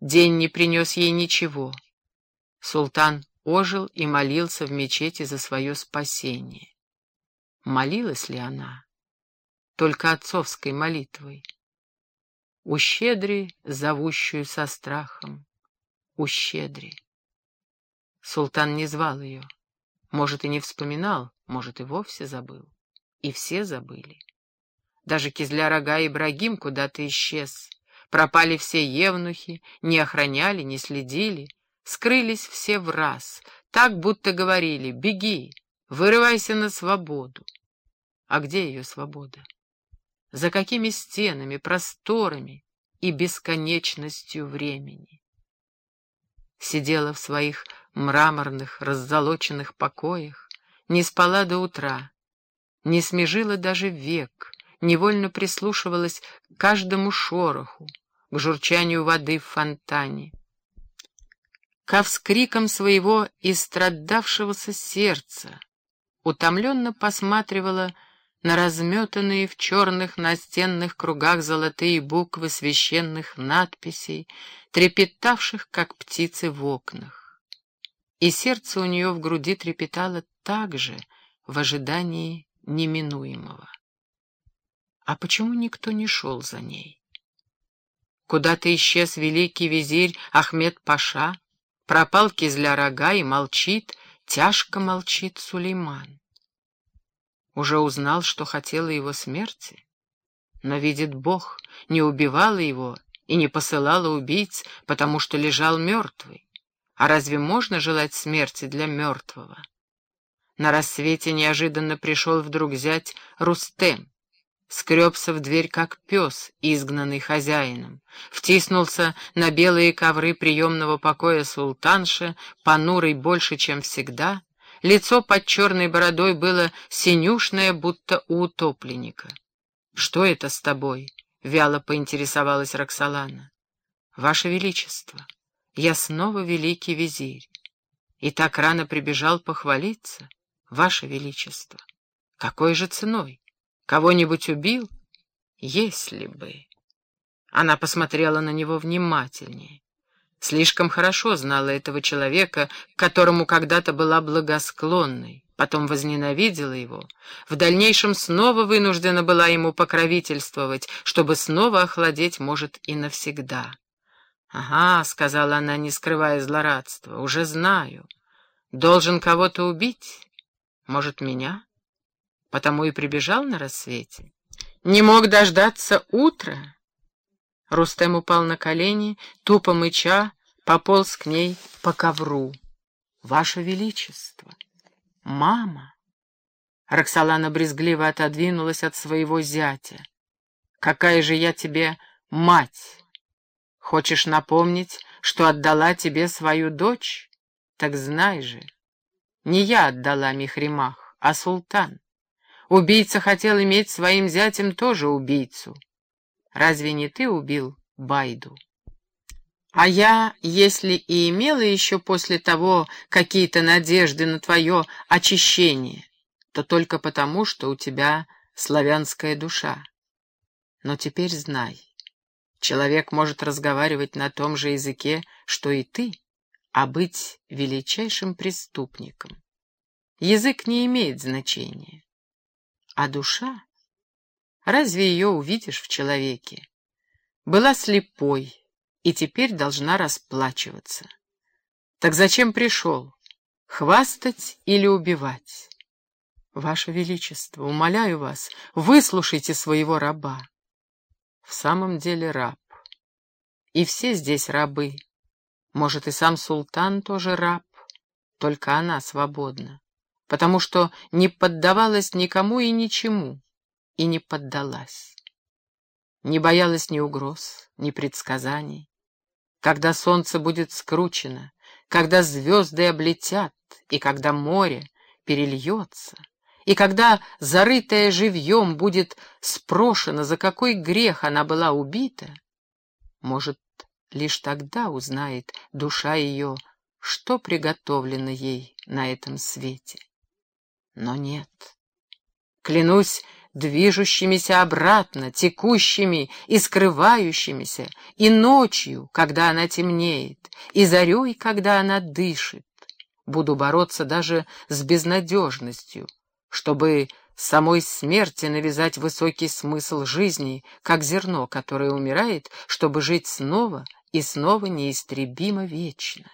День не принес ей ничего. Султан ожил и молился в мечети за свое спасение. Молилась ли она? Только отцовской молитвой. Ущедри, зовущую со страхом, ущедри. Султан не звал ее. Может, и не вспоминал, может, и вовсе забыл. И все забыли. Даже Кизля-Рога Ибрагим куда-то исчез. Пропали все евнухи, не охраняли, не следили. Скрылись все в раз, так будто говорили «беги, вырывайся на свободу». А где ее свобода? За какими стенами, просторами и бесконечностью времени? Сидела в своих мраморных, раззолоченных покоях, не спала до утра, не смежила даже век, невольно прислушивалась к каждому шороху, к журчанию воды в фонтане, ко вскрикам своего истрадавшегося сердца, утомленно посматривала на разметанные в черных настенных кругах золотые буквы священных надписей, трепетавших, как птицы в окнах. И сердце у нее в груди трепетало так же в ожидании неминуемого. А почему никто не шел за ней? Куда-то исчез великий визирь Ахмед Паша, пропал Кизля-Рога и молчит, тяжко молчит Сулейман. Уже узнал, что хотела его смерти? Но, видит Бог, не убивала его и не посылала убийц, потому что лежал мертвый. А разве можно желать смерти для мертвого? На рассвете неожиданно пришел вдруг зять Рустем, скребся в дверь, как пес, изгнанный хозяином, втиснулся на белые ковры приемного покоя султанша, понурый больше, чем всегда, лицо под черной бородой было синюшное, будто у утопленника. «Что это с тобой?» — вяло поинтересовалась Роксолана. «Ваше Величество, я снова великий визирь, и так рано прибежал похвалиться, Ваше Величество. Какой же ценой?» Кого-нибудь убил? Если бы. Она посмотрела на него внимательнее. Слишком хорошо знала этого человека, которому когда-то была благосклонной, потом возненавидела его, в дальнейшем снова вынуждена была ему покровительствовать, чтобы снова охладеть, может, и навсегда. «Ага», — сказала она, не скрывая злорадства, — «уже знаю. Должен кого-то убить? Может, меня?» Потому и прибежал на рассвете. Не мог дождаться утра. Рустем упал на колени, тупо мыча, пополз к ней по ковру. «Ваше Величество! Мама!» Роксолана брезгливо отодвинулась от своего зятя. «Какая же я тебе мать! Хочешь напомнить, что отдала тебе свою дочь? Так знай же, не я отдала Михримах, а султан. Убийца хотел иметь своим зятем тоже убийцу. Разве не ты убил Байду? А я, если и имела еще после того какие-то надежды на твое очищение, то только потому, что у тебя славянская душа. Но теперь знай, человек может разговаривать на том же языке, что и ты, а быть величайшим преступником. Язык не имеет значения. А душа? Разве ее увидишь в человеке? Была слепой и теперь должна расплачиваться. Так зачем пришел? Хвастать или убивать? Ваше Величество, умоляю вас, выслушайте своего раба. В самом деле раб. И все здесь рабы. Может, и сам султан тоже раб, только она свободна потому что не поддавалась никому и ничему, и не поддалась. Не боялась ни угроз, ни предсказаний. Когда солнце будет скручено, когда звезды облетят, и когда море перельется, и когда, зарытая живьем, будет спрошена, за какой грех она была убита, может, лишь тогда узнает душа ее, что приготовлено ей на этом свете. Но нет. Клянусь движущимися обратно, текущими и скрывающимися, и ночью, когда она темнеет, и зарей, когда она дышит. Буду бороться даже с безнадежностью, чтобы самой смерти навязать высокий смысл жизни, как зерно, которое умирает, чтобы жить снова и снова неистребимо вечно.